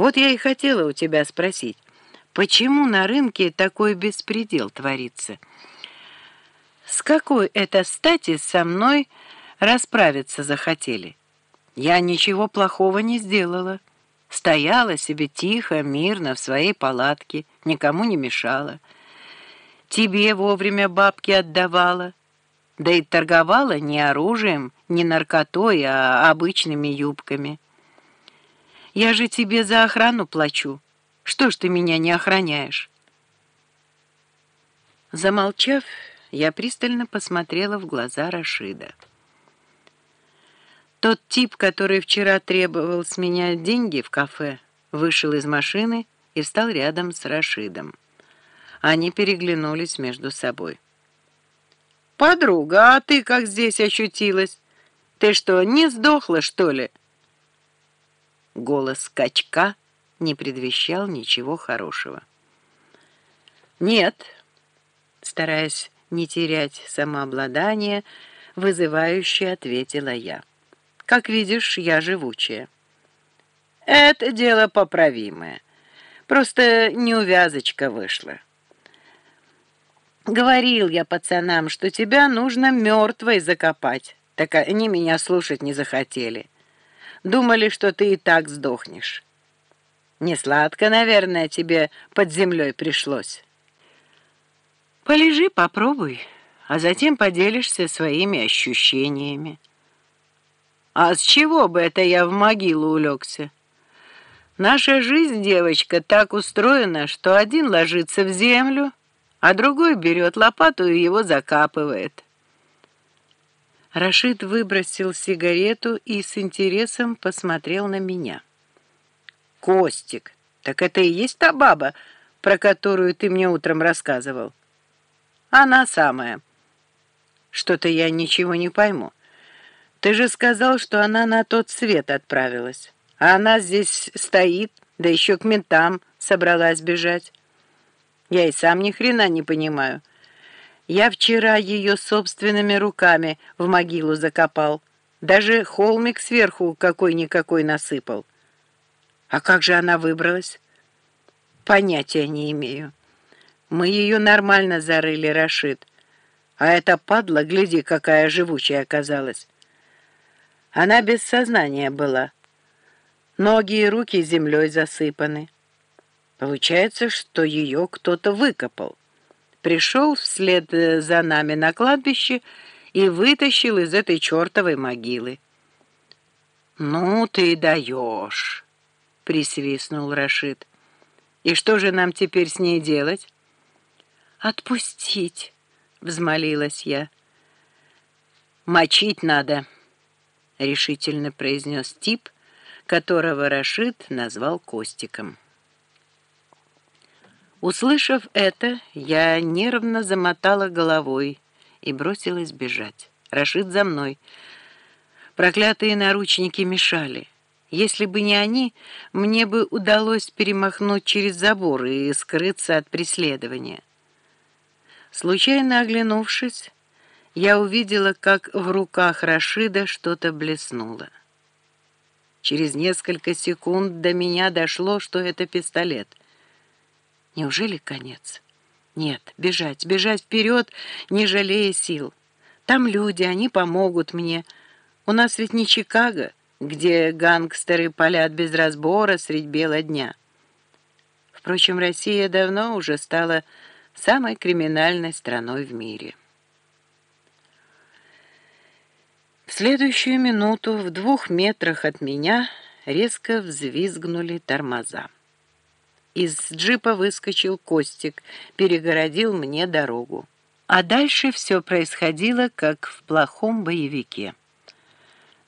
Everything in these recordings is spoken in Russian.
Вот я и хотела у тебя спросить, почему на рынке такой беспредел творится? С какой это стати со мной расправиться захотели? Я ничего плохого не сделала. Стояла себе тихо, мирно в своей палатке, никому не мешала. Тебе вовремя бабки отдавала, да и торговала не оружием, не наркотой, а обычными юбками. Я же тебе за охрану плачу. Что ж ты меня не охраняешь?» Замолчав, я пристально посмотрела в глаза Рашида. Тот тип, который вчера требовал с меня деньги в кафе, вышел из машины и встал рядом с Рашидом. Они переглянулись между собой. «Подруга, а ты как здесь очутилась? Ты что, не сдохла, что ли?» Голос качка не предвещал ничего хорошего. «Нет», стараясь не терять самообладание, вызывающе ответила я. «Как видишь, я живучая». «Это дело поправимое. Просто неувязочка вышла». «Говорил я пацанам, что тебя нужно мертвой закопать, так они меня слушать не захотели». Думали, что ты и так сдохнешь. Не сладко, наверное, тебе под землей пришлось. Полежи, попробуй, а затем поделишься своими ощущениями. А с чего бы это я в могилу улегся? Наша жизнь, девочка, так устроена, что один ложится в землю, а другой берет лопату и его закапывает. Рашид выбросил сигарету и с интересом посмотрел на меня. «Костик, так это и есть та баба, про которую ты мне утром рассказывал?» «Она самая». «Что-то я ничего не пойму. Ты же сказал, что она на тот свет отправилась, а она здесь стоит, да еще к ментам собралась бежать. Я и сам ни хрена не понимаю». Я вчера ее собственными руками в могилу закопал. Даже холмик сверху какой-никакой насыпал. А как же она выбралась? Понятия не имею. Мы ее нормально зарыли, Рашид. А эта падла, гляди, какая живучая оказалась. Она без сознания была. Ноги и руки землей засыпаны. Получается, что ее кто-то выкопал пришел вслед э, за нами на кладбище и вытащил из этой чертовой могилы. «Ну ты даешь!» — присвистнул Рашид. «И что же нам теперь с ней делать?» «Отпустить!» — взмолилась я. «Мочить надо!» — решительно произнес тип, которого Рашид назвал Костиком. Услышав это, я нервно замотала головой и бросилась бежать. Рашид за мной. Проклятые наручники мешали. Если бы не они, мне бы удалось перемахнуть через забор и скрыться от преследования. Случайно оглянувшись, я увидела, как в руках Рашида что-то блеснуло. Через несколько секунд до меня дошло, что это пистолет — Неужели конец? Нет, бежать, бежать вперед, не жалея сил. Там люди, они помогут мне. У нас ведь не Чикаго, где гангстеры палят без разбора средь бела дня. Впрочем, Россия давно уже стала самой криминальной страной в мире. В следующую минуту в двух метрах от меня резко взвизгнули тормоза. Из джипа выскочил Костик, перегородил мне дорогу. А дальше все происходило, как в плохом боевике.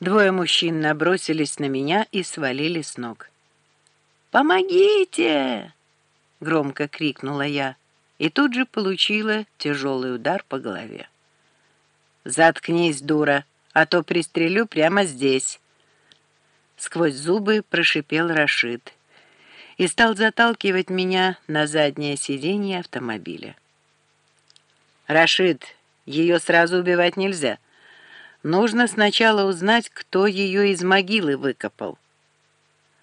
Двое мужчин набросились на меня и свалили с ног. «Помогите!» — громко крикнула я, и тут же получила тяжелый удар по голове. «Заткнись, дура, а то пристрелю прямо здесь!» Сквозь зубы прошипел Рашид и стал заталкивать меня на заднее сиденье автомобиля. «Рашид, ее сразу убивать нельзя. Нужно сначала узнать, кто ее из могилы выкопал».